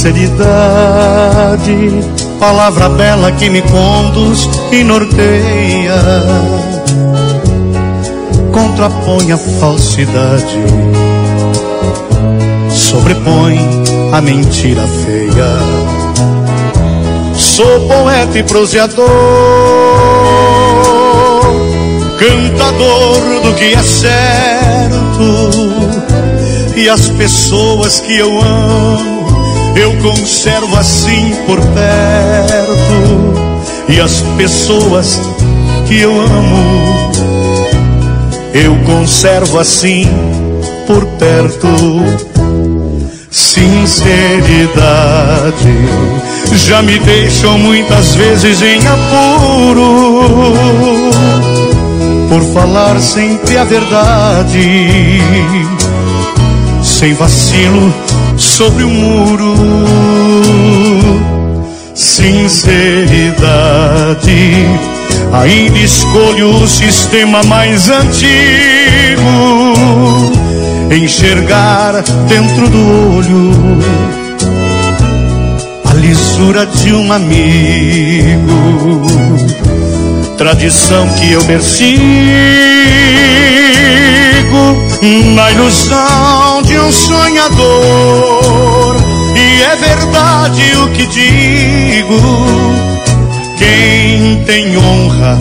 sinceridade, palavra bela que me conduz e norteia, contrapõe a falsidade, sobrepõe a mentira feia. Sou poeta e proseador, cantador do que é certo, e as pessoas que eu amo eu conservo assim por perto, e as pessoas que eu amo eu conservo assim por perto. Sinceridade já me deixam muitas vezes em apuro por falar sempre a verdade, sem vacilo sobre o muro. Sinceridade, ainda escolho o sistema mais antigo. Enxergar dentro do olho a lisura de um amigo, tradição que eu persigo na ilusão de um sonhador. E é verdade o que digo: quem tem honra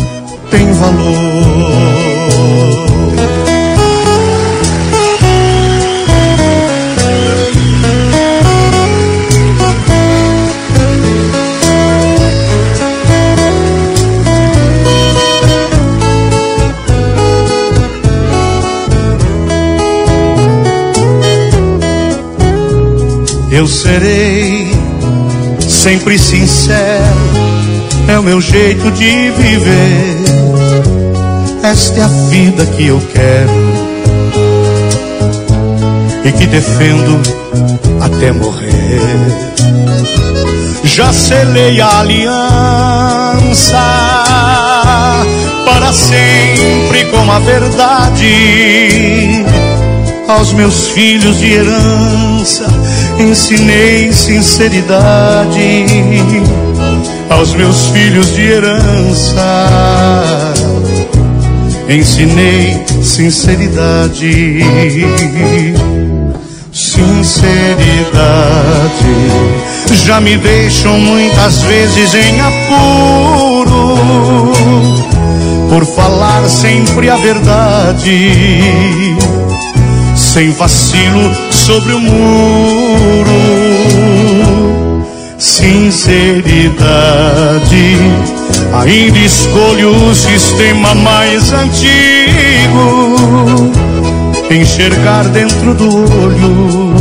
tem valor. Eu serei sempre sincero, é o meu jeito de viver. Esta é a vida que eu quero e que defendo até morrer. Já selei a aliança para sempre com a verdade aos meus filhos de herança ensinei sinceridade aos meus filhos de herança. Ensinei sinceridade, sinceridade. Já me deixam muitas vezes em apuro por falar sempre a verdade, sem vacilo sobre o muro. Sinceridade, ainda escolho o sistema mais antigo. Enxergar dentro do olho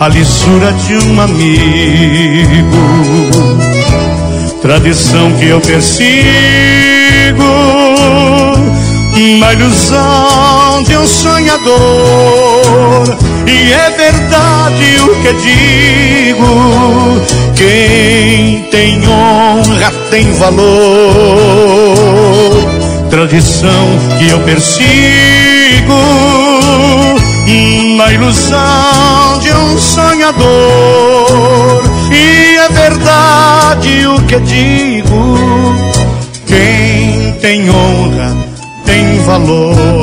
a lisura de um amigo. Tradição que eu persigo na ilusão de um sonhador. E é verdade o que digo: quem tem honra tem valor. Tradição que eu persigo na ilusão de um sonhador. E é verdade o que digo: quem tem honra tem valor.